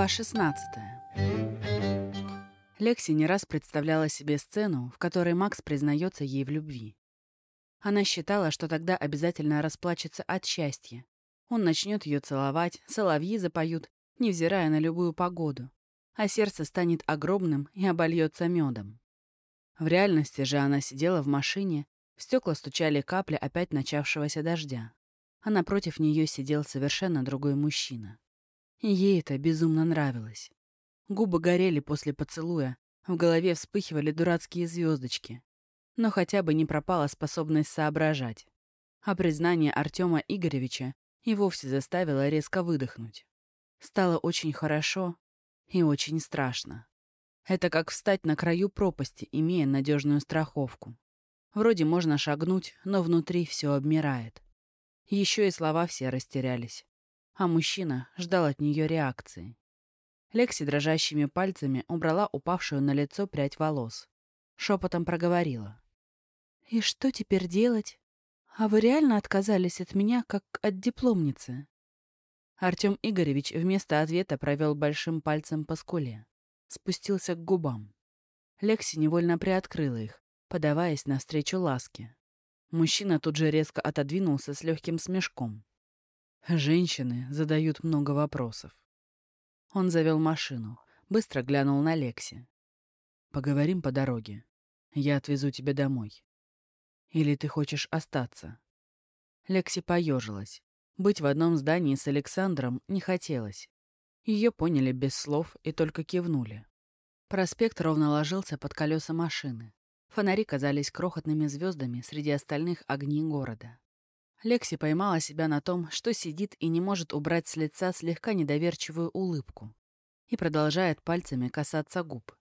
Глава 16 Лекси не раз представляла себе сцену, в которой Макс признается ей в любви. Она считала, что тогда обязательно расплачется от счастья. Он начнет ее целовать, соловьи запоют, невзирая на любую погоду, а сердце станет огромным и обольется медом. В реальности же она сидела в машине, в стекла стучали капли опять начавшегося дождя, а напротив нее сидел совершенно другой мужчина. И ей это безумно нравилось. Губы горели после поцелуя, в голове вспыхивали дурацкие звездочки. Но хотя бы не пропала способность соображать. А признание Артема Игоревича и вовсе заставило резко выдохнуть. Стало очень хорошо и очень страшно. Это как встать на краю пропасти, имея надежную страховку. Вроде можно шагнуть, но внутри все обмирает. Еще и слова все растерялись а мужчина ждал от нее реакции. Лекси дрожащими пальцами убрала упавшую на лицо прядь волос. Шепотом проговорила. «И что теперь делать? А вы реально отказались от меня, как от дипломницы?» Артем Игоревич вместо ответа провел большим пальцем по скуле. Спустился к губам. Лекси невольно приоткрыла их, подаваясь навстречу ласке. Мужчина тут же резко отодвинулся с легким смешком. Женщины задают много вопросов. Он завел машину, быстро глянул на Лекси. «Поговорим по дороге. Я отвезу тебя домой. Или ты хочешь остаться?» Лекси поежилась. Быть в одном здании с Александром не хотелось. Ее поняли без слов и только кивнули. Проспект ровно ложился под колеса машины. Фонари казались крохотными звездами среди остальных огней города. Лекси поймала себя на том, что сидит и не может убрать с лица слегка недоверчивую улыбку и продолжает пальцами касаться губ.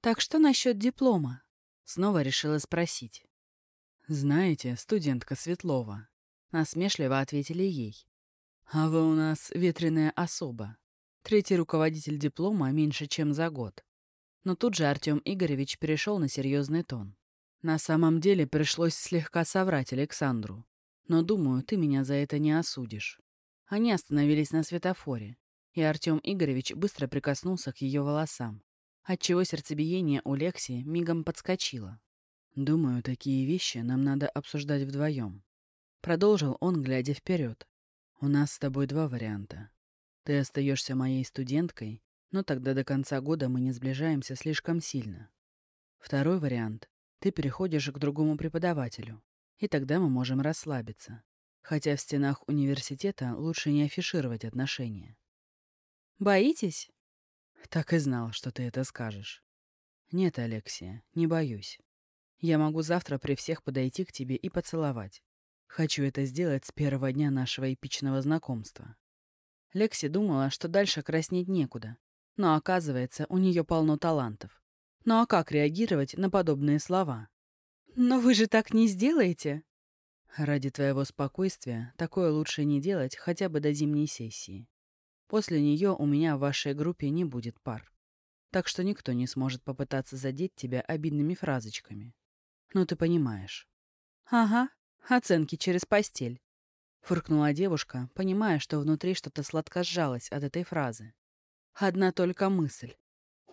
«Так что насчет диплома?» — снова решила спросить. «Знаете, студентка Светлова», — насмешливо ответили ей. «А вы у нас ветреная особа. Третий руководитель диплома меньше, чем за год». Но тут же Артем Игоревич перешел на серьезный тон. На самом деле пришлось слегка соврать Александру. Но, думаю, ты меня за это не осудишь. Они остановились на светофоре, и Артем Игоревич быстро прикоснулся к ее волосам, отчего сердцебиение у Лекси мигом подскочило. «Думаю, такие вещи нам надо обсуждать вдвоем», — продолжил он, глядя вперед. «У нас с тобой два варианта. Ты остаешься моей студенткой, но тогда до конца года мы не сближаемся слишком сильно. Второй вариант ты переходишь к другому преподавателю, и тогда мы можем расслабиться. Хотя в стенах университета лучше не афишировать отношения. «Боитесь?» «Так и знал, что ты это скажешь». «Нет, Алексия, не боюсь. Я могу завтра при всех подойти к тебе и поцеловать. Хочу это сделать с первого дня нашего эпичного знакомства». Лекси думала, что дальше краснеть некуда, но оказывается, у нее полно талантов. Ну а как реагировать на подобные слова? «Но вы же так не сделаете!» «Ради твоего спокойствия такое лучше не делать хотя бы до зимней сессии. После нее у меня в вашей группе не будет пар. Так что никто не сможет попытаться задеть тебя обидными фразочками. Ну, ты понимаешь». «Ага, оценки через постель», — фыркнула девушка, понимая, что внутри что-то сладко сжалось от этой фразы. Одна только мысль.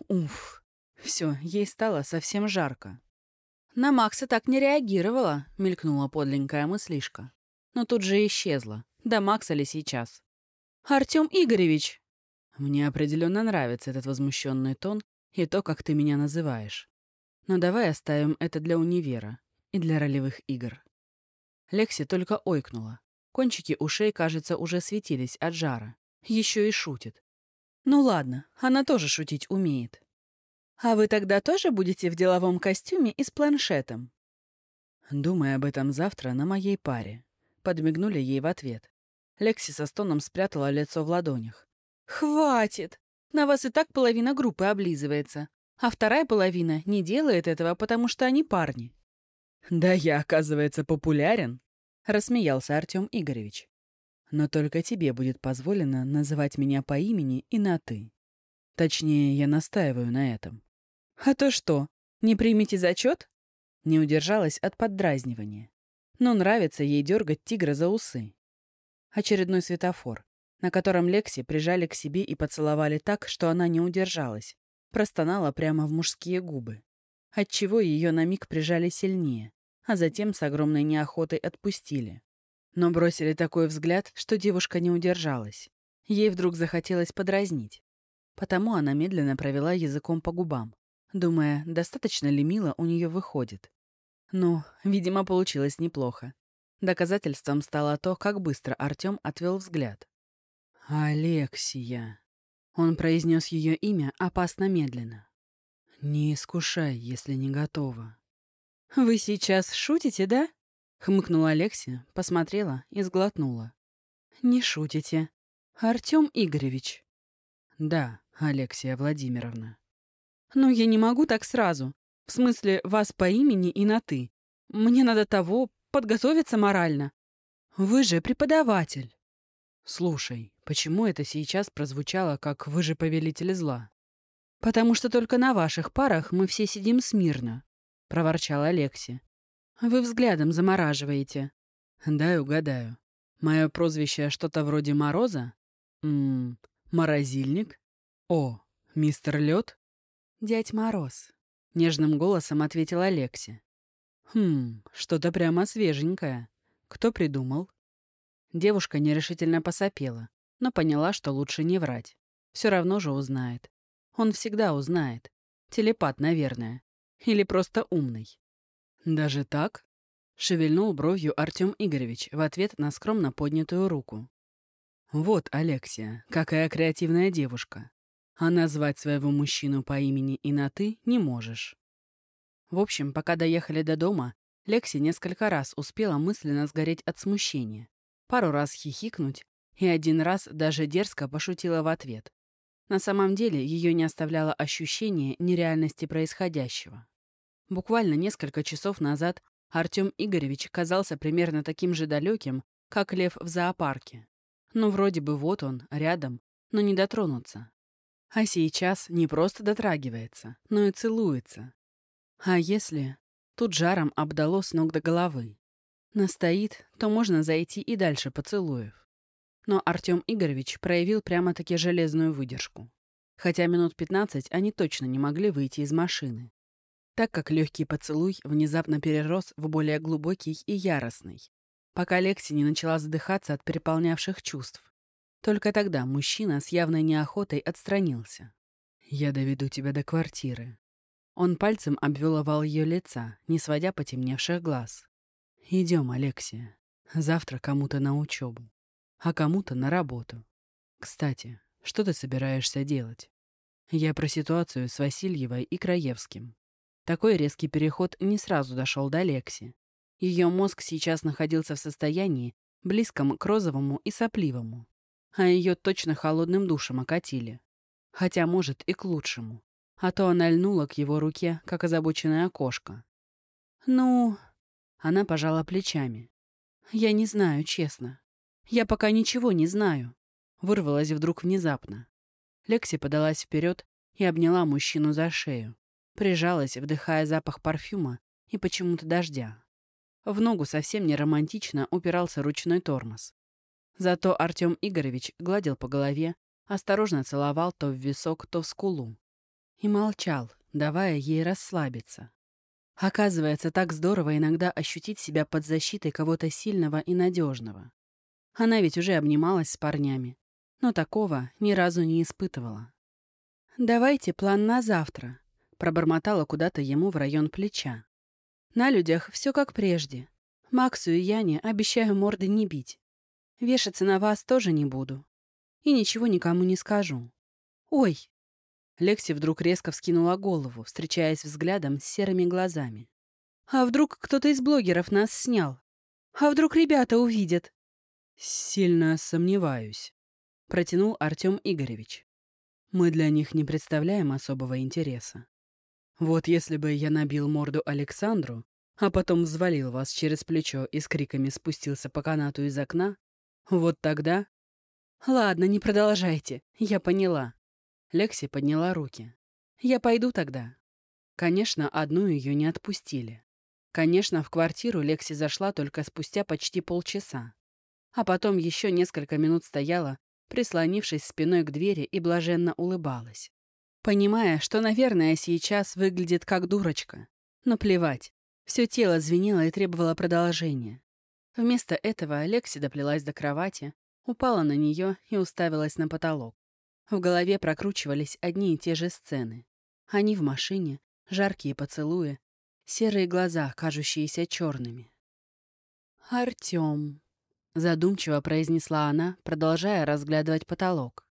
Уф, все, ей стало совсем жарко. На Макса так не реагировала, мелькнула подленькая мыслишка. Но тут же исчезла. Да Макса ли сейчас? Артем Игоревич! Мне определенно нравится этот возмущенный тон и то, как ты меня называешь. Но давай оставим это для универа и для ролевых игр. Лекси только ойкнула. Кончики ушей, кажется, уже светились от жара. Еще и шутит. Ну ладно, она тоже шутить умеет. «А вы тогда тоже будете в деловом костюме и с планшетом?» «Думай об этом завтра на моей паре», — подмигнули ей в ответ. Лекси со стоном спрятала лицо в ладонях. «Хватит! На вас и так половина группы облизывается, а вторая половина не делает этого, потому что они парни». «Да я, оказывается, популярен», — рассмеялся Артем Игоревич. «Но только тебе будет позволено называть меня по имени и на «ты». Точнее, я настаиваю на этом. «А то что, не примите зачет?» Не удержалась от поддразнивания. Но нравится ей дергать тигра за усы. Очередной светофор. на котором Лекси прижали к себе и поцеловали так, что она не удержалась, простонала прямо в мужские губы, отчего ее на миг прижали сильнее, а затем с огромной неохотой отпустили. Но бросили такой взгляд, что девушка не удержалась. Ей вдруг захотелось подразнить. Потому она медленно провела языком по губам, думая, достаточно ли мило у нее выходит. Ну, видимо, получилось неплохо. Доказательством стало то, как быстро Артем отвел взгляд. «Алексия». Он произнес ее имя опасно медленно. «Не искушай, если не готова». «Вы сейчас шутите, да?» — хмыкнула Алексия, посмотрела и сглотнула. «Не шутите. Артем Игоревич». «Да, Алексия Владимировна». «Ну, я не могу так сразу. В смысле, вас по имени и на «ты». Мне надо того, подготовиться морально. Вы же преподаватель». «Слушай, почему это сейчас прозвучало, как «вы же повелитель зла»?» «Потому что только на ваших парах мы все сидим смирно», — проворчал Алекси. «Вы взглядом замораживаете». «Дай угадаю. Мое прозвище что-то вроде Мороза? Ммм, морозильник? О, мистер Лед?» «Дядь Мороз», — нежным голосом ответил Алекси. «Хм, что-то прямо свеженькое. Кто придумал?» Девушка нерешительно посопела, но поняла, что лучше не врать. Все равно же узнает. Он всегда узнает. Телепат, наверное. Или просто умный. «Даже так?» — шевельнул бровью Артем Игоревич в ответ на скромно поднятую руку. «Вот, Алексия, какая креативная девушка. А назвать своего мужчину по имени и на «ты» не можешь». В общем, пока доехали до дома, Лекси несколько раз успела мысленно сгореть от смущения пару раз хихикнуть и один раз даже дерзко пошутила в ответ. На самом деле ее не оставляло ощущение нереальности происходящего. Буквально несколько часов назад Артем Игоревич казался примерно таким же далеким, как лев в зоопарке. Ну, вроде бы вот он, рядом, но не дотронуться. А сейчас не просто дотрагивается, но и целуется. А если... Тут жаром обдало с ног до головы. Настоит, то можно зайти и дальше поцелуев. Но Артем Игоревич проявил прямо-таки железную выдержку. Хотя минут 15 они точно не могли выйти из машины. Так как легкий поцелуй внезапно перерос в более глубокий и яростный. Пока Лекси не начала задыхаться от переполнявших чувств. Только тогда мужчина с явной неохотой отстранился. «Я доведу тебя до квартиры». Он пальцем обвел овал ее лица, не сводя потемневших глаз. Идем, Алексия. Завтра кому-то на учебу, а кому-то на работу. Кстати, что ты собираешься делать? Я про ситуацию с Васильевой и Краевским. Такой резкий переход не сразу дошел до Лекси. Ее мозг сейчас находился в состоянии, близком к розовому и сопливому. А ее точно холодным душем окатили. Хотя, может, и к лучшему. А то она льнула к его руке, как озабоченная кошка. «Ну, она пожала плечами. «Я не знаю, честно. Я пока ничего не знаю». Вырвалась вдруг внезапно. Лекси подалась вперед и обняла мужчину за шею. Прижалась, вдыхая запах парфюма и почему-то дождя. В ногу совсем не романтично упирался ручной тормоз. Зато Артем Игоревич гладил по голове, осторожно целовал то в висок, то в скулу. И молчал, давая ей расслабиться. Оказывается, так здорово иногда ощутить себя под защитой кого-то сильного и надежного. Она ведь уже обнималась с парнями, но такого ни разу не испытывала. «Давайте план на завтра», — пробормотала куда-то ему в район плеча. «На людях все как прежде. Максу и Яне обещаю морды не бить. Вешаться на вас тоже не буду. И ничего никому не скажу. Ой, Лекси вдруг резко вскинула голову, встречаясь взглядом с серыми глазами. «А вдруг кто-то из блогеров нас снял? А вдруг ребята увидят?» «Сильно сомневаюсь», — протянул Артем Игоревич. «Мы для них не представляем особого интереса. Вот если бы я набил морду Александру, а потом взвалил вас через плечо и с криками спустился по канату из окна, вот тогда...» «Ладно, не продолжайте, я поняла», Лекси подняла руки. «Я пойду тогда». Конечно, одну ее не отпустили. Конечно, в квартиру Лекси зашла только спустя почти полчаса. А потом еще несколько минут стояла, прислонившись спиной к двери и блаженно улыбалась. Понимая, что, наверное, сейчас выглядит как дурочка. Но плевать. Все тело звенело и требовало продолжения. Вместо этого Лекси доплелась до кровати, упала на нее и уставилась на потолок. В голове прокручивались одни и те же сцены. Они в машине, жаркие поцелуи, серые глаза, кажущиеся черными. «Артем», — задумчиво произнесла она, продолжая разглядывать потолок.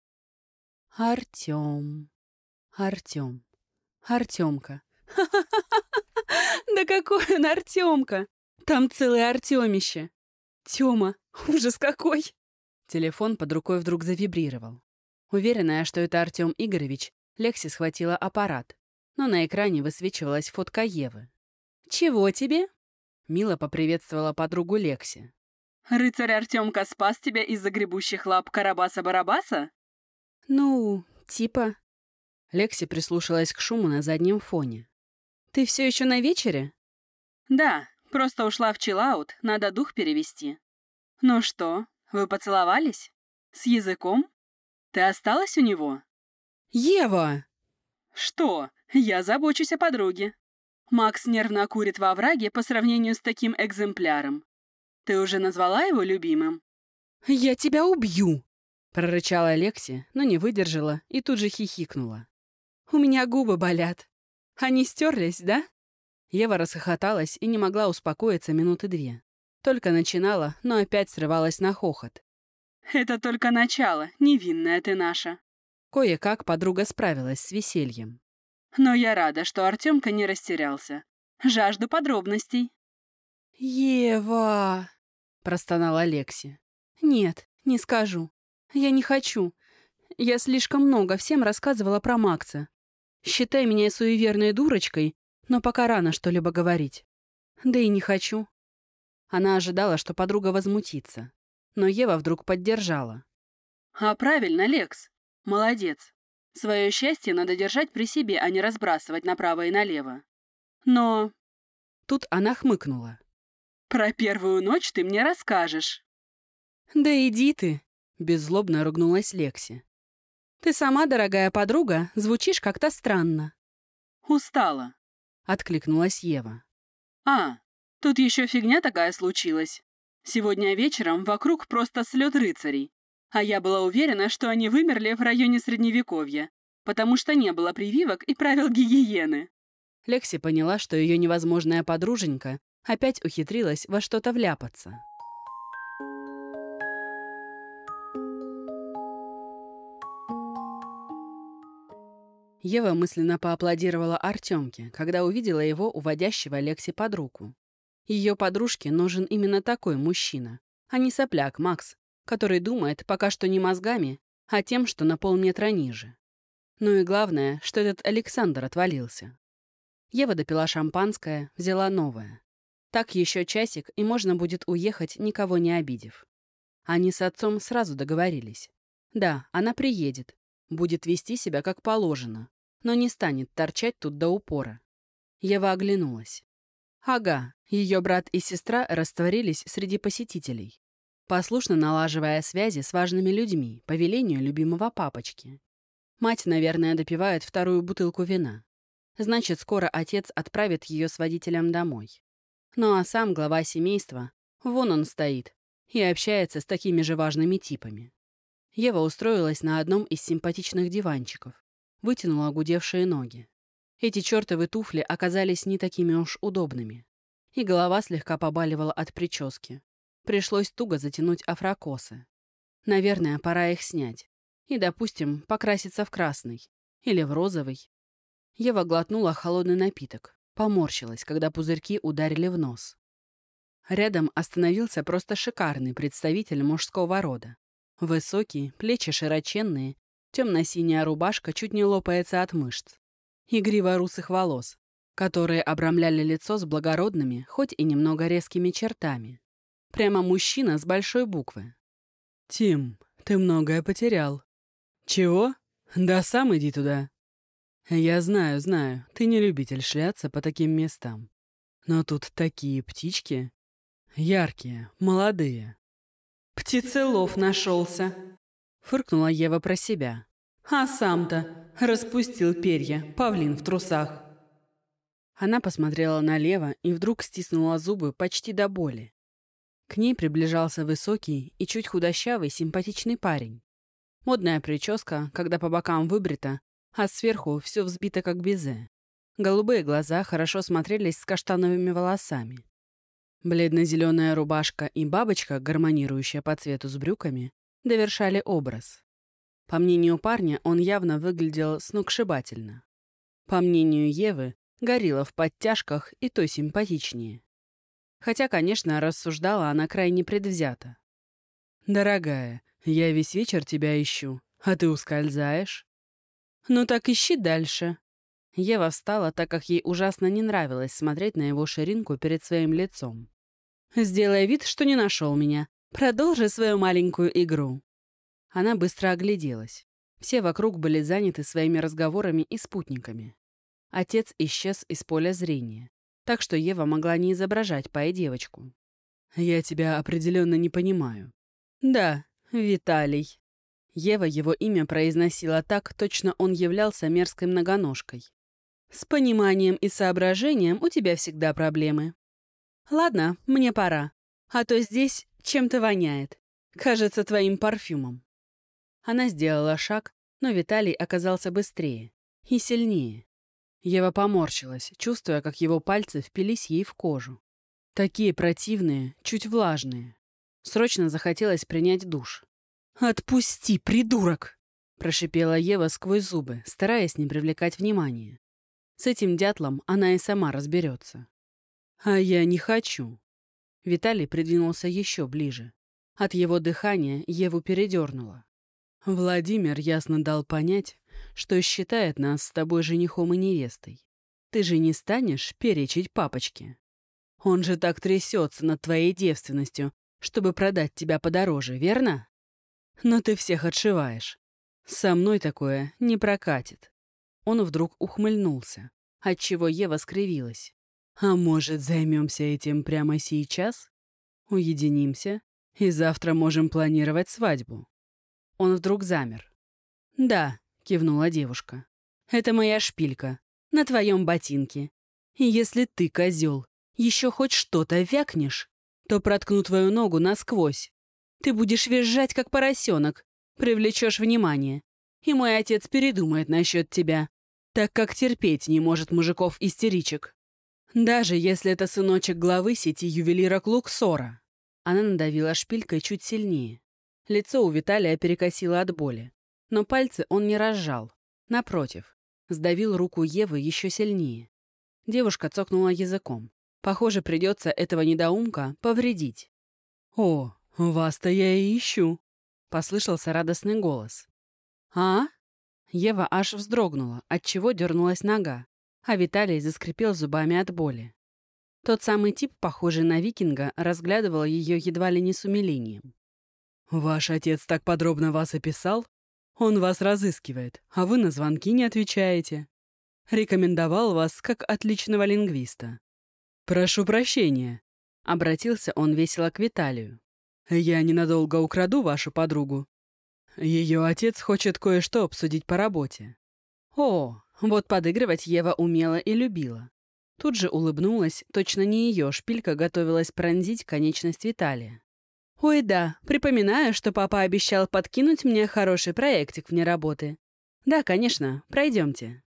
«Артем, Артем, Артемка. Да какой он Артемка! Там целое Артемище! Тёма, ужас какой!» Телефон под рукой вдруг завибрировал. Уверенная, что это Артем Игоревич, Лекси схватила аппарат, но на экране высвечивалась фотка Евы. «Чего тебе?» Мила поприветствовала подругу Лекси. «Рыцарь Артемка спас тебя из-за гребущих лап Карабаса-Барабаса?» «Ну, типа...» Лекси прислушалась к шуму на заднем фоне. «Ты все еще на вечере?» «Да, просто ушла в чиллаут, надо дух перевести». «Ну что, вы поцеловались? С языком? Ты осталась у него?» «Ева!» «Что? Я забочусь о подруге. Макс нервно курит во враге по сравнению с таким экземпляром. Ты уже назвала его любимым?» «Я тебя убью!» — прорычала Лекси, но не выдержала и тут же хихикнула. «У меня губы болят. Они стерлись, да?» Ева расхохоталась и не могла успокоиться минуты две. Только начинала, но опять срывалась на хохот. «Это только начало, невинная ты наша». Кое-как подруга справилась с весельем. Но я рада, что Артемка не растерялся. Жажду подробностей. «Ева!» — простонала Лекси. «Нет, не скажу. Я не хочу. Я слишком много всем рассказывала про Макса. Считай меня суеверной дурочкой, но пока рано что-либо говорить. Да и не хочу». Она ожидала, что подруга возмутится. Но Ева вдруг поддержала. «А правильно, Лекс. Молодец. Свое счастье надо держать при себе, а не разбрасывать направо и налево. Но... Тут она хмыкнула. Про первую ночь ты мне расскажешь. Да иди ты, беззлобно ругнулась Лекси. Ты сама, дорогая подруга, звучишь как-то странно. Устала, откликнулась Ева. А, тут еще фигня такая случилась. Сегодня вечером вокруг просто слет рыцарей. А я была уверена, что они вымерли в районе Средневековья, потому что не было прививок и правил гигиены. Лекси поняла, что ее невозможная подруженька опять ухитрилась во что-то вляпаться. Ева мысленно поаплодировала Артемке, когда увидела его, уводящего Лекси под руку. Ее подружке нужен именно такой мужчина, а не сопляк Макс, который думает пока что не мозгами, а тем, что на полметра ниже. Ну и главное, что этот Александр отвалился. Ева допила шампанское, взяла новое. Так еще часик, и можно будет уехать, никого не обидев. Они с отцом сразу договорились. Да, она приедет, будет вести себя как положено, но не станет торчать тут до упора. Ева оглянулась. Ага, ее брат и сестра растворились среди посетителей послушно налаживая связи с важными людьми по велению любимого папочки. Мать, наверное, допивает вторую бутылку вина. Значит, скоро отец отправит ее с водителем домой. Ну а сам глава семейства, вон он стоит, и общается с такими же важными типами. Ева устроилась на одном из симпатичных диванчиков, вытянула гудевшие ноги. Эти чертовы туфли оказались не такими уж удобными, и голова слегка побаливала от прически. Пришлось туго затянуть афрокосы. Наверное, пора их снять. И, допустим, покраситься в красный. Или в розовый. Ева глотнула холодный напиток. Поморщилась, когда пузырьки ударили в нос. Рядом остановился просто шикарный представитель мужского рода. Высокий, плечи широченные, темно-синяя рубашка чуть не лопается от мышц. Игриво русых волос, которые обрамляли лицо с благородными, хоть и немного резкими чертами. Прямо мужчина с большой буквы. «Тим, ты многое потерял». «Чего? Да сам иди туда». «Я знаю, знаю, ты не любитель шляться по таким местам. Но тут такие птички. Яркие, молодые». «Птицелов нашелся», — Фыркнула Ева про себя. «А сам-то распустил перья, павлин в трусах». Она посмотрела налево и вдруг стиснула зубы почти до боли. К ней приближался высокий и чуть худощавый симпатичный парень. Модная прическа, когда по бокам выбрита, а сверху все взбито как безе. Голубые глаза хорошо смотрелись с каштановыми волосами. Бледно-зеленая рубашка и бабочка, гармонирующая по цвету с брюками, довершали образ. По мнению парня, он явно выглядел сногсшибательно. По мнению Евы, горилла в подтяжках и то симпатичнее. Хотя, конечно, рассуждала она крайне предвзято. «Дорогая, я весь вечер тебя ищу, а ты ускользаешь?» «Ну так ищи дальше». Ева встала, так как ей ужасно не нравилось смотреть на его ширинку перед своим лицом. «Сделай вид, что не нашел меня. Продолжи свою маленькую игру». Она быстро огляделась. Все вокруг были заняты своими разговорами и спутниками. Отец исчез из поля зрения, так что Ева могла не изображать Пай девочку. «Я тебя определенно не понимаю». «Да, Виталий». Ева его имя произносила так, точно он являлся мерзкой многоножкой. «С пониманием и соображением у тебя всегда проблемы. Ладно, мне пора, а то здесь чем-то воняет. Кажется, твоим парфюмом». Она сделала шаг, но Виталий оказался быстрее и сильнее. Ева поморщилась, чувствуя, как его пальцы впились ей в кожу. Такие противные, чуть влажные. Срочно захотелось принять душ. «Отпусти, придурок!» — прошипела Ева сквозь зубы, стараясь не привлекать внимания. С этим дятлом она и сама разберется. «А я не хочу». Виталий придвинулся еще ближе. От его дыхания Еву передернуло. Владимир ясно дал понять, что считает нас с тобой женихом и невестой. Ты же не станешь перечить папочке. Он же так трясется над твоей девственностью, чтобы продать тебя подороже, верно? Но ты всех отшиваешь. Со мной такое не прокатит. Он вдруг ухмыльнулся, отчего Ева скривилась. А может, займемся этим прямо сейчас? Уединимся, и завтра можем планировать свадьбу. Он вдруг замер. Да, кивнула девушка. «Это моя шпилька. На твоем ботинке. И если ты, козел, еще хоть что-то вякнешь, то проткну твою ногу насквозь. Ты будешь визжать, как поросенок, привлечешь внимание. И мой отец передумает насчет тебя, так как терпеть не может мужиков-истеричек. Даже если это сыночек главы сети ювелира Клуксора». Она надавила шпилькой чуть сильнее. Лицо у Виталия перекосило от боли. Но пальцы он не разжал. Напротив, сдавил руку Евы еще сильнее. Девушка цокнула языком. Похоже, придется этого недоумка повредить. «О, вас-то я и ищу», — послышался радостный голос. «А?» Ева аж вздрогнула, отчего дернулась нога, а Виталий заскрипел зубами от боли. Тот самый тип, похожий на викинга, разглядывал ее едва ли не с умилением. «Ваш отец так подробно вас описал?» Он вас разыскивает, а вы на звонки не отвечаете. Рекомендовал вас как отличного лингвиста. «Прошу прощения», — обратился он весело к Виталию. «Я ненадолго украду вашу подругу. Ее отец хочет кое-что обсудить по работе». О, вот подыгрывать Ева умела и любила. Тут же улыбнулась, точно не ее шпилька готовилась пронзить конечность Виталия. Ой, да, припоминаю, что папа обещал подкинуть мне хороший проектик вне работы. Да, конечно, пройдемте.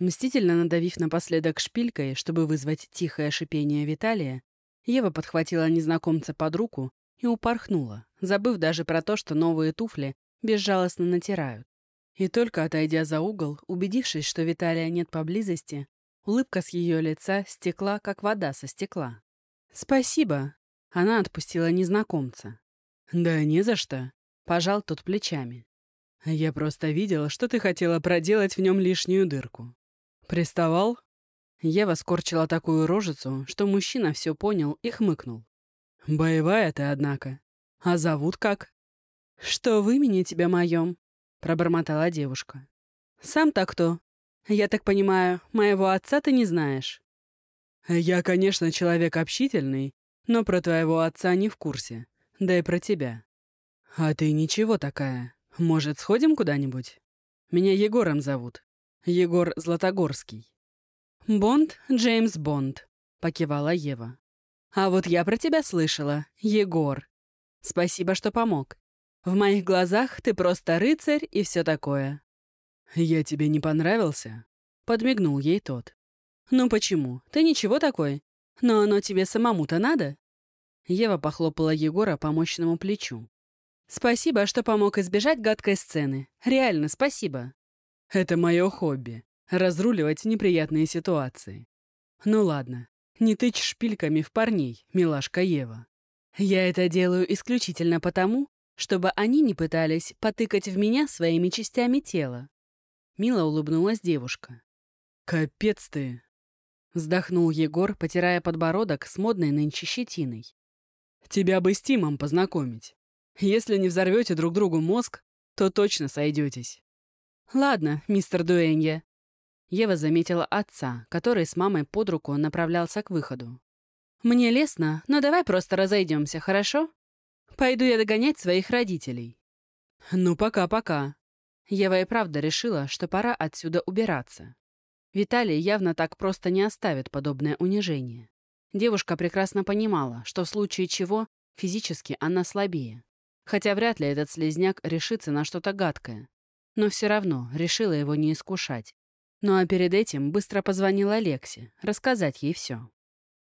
Мстительно надавив напоследок шпилькой, чтобы вызвать тихое шипение Виталия, Ева подхватила незнакомца под руку и упорхнула, забыв даже про то, что новые туфли безжалостно натирают. И только отойдя за угол, убедившись, что Виталия нет поблизости, улыбка с ее лица стекла, как вода со стекла. «Спасибо», она отпустила незнакомца. «Да не за что», — пожал тот плечами. «Я просто видела, что ты хотела проделать в нем лишнюю дырку. Приставал?» Ева скорчила такую рожицу, что мужчина все понял и хмыкнул. «Боевая ты, однако. А зовут как?» «Что в имени тебя моем?» — пробормотала девушка. «Сам-то кто? Я так понимаю, моего отца ты не знаешь?» «Я, конечно, человек общительный но про твоего отца не в курсе. Да и про тебя. А ты ничего такая. «Может, сходим куда-нибудь? Меня Егором зовут. Егор Златогорский». «Бонд, Джеймс Бонд», — покивала Ева. «А вот я про тебя слышала, Егор. Спасибо, что помог. В моих глазах ты просто рыцарь и все такое». «Я тебе не понравился?» — подмигнул ей тот. «Ну почему? Ты ничего такой. Но оно тебе самому-то надо?» Ева похлопала Егора по мощному плечу. «Спасибо, что помог избежать гадкой сцены. Реально, спасибо. Это мое хобби — разруливать неприятные ситуации. Ну ладно, не тычь шпильками в парней, милашка Ева. Я это делаю исключительно потому, чтобы они не пытались потыкать в меня своими частями тела. Мило улыбнулась девушка. «Капец ты!» Вздохнул Егор, потирая подбородок с модной нынче щетиной. «Тебя бы с Тимом познакомить. Если не взорвете друг другу мозг, то точно сойдетесь». «Ладно, мистер Дуэнье». Ева заметила отца, который с мамой под руку направлялся к выходу. «Мне лестно, но давай просто разойдемся, хорошо? Пойду я догонять своих родителей». «Ну, пока-пока». Ева и правда решила, что пора отсюда убираться. Виталий явно так просто не оставит подобное унижение. Девушка прекрасно понимала, что в случае чего физически она слабее. Хотя вряд ли этот слезняк решится на что-то гадкое. Но все равно решила его не искушать. Ну а перед этим быстро позвонила Лексе, рассказать ей все.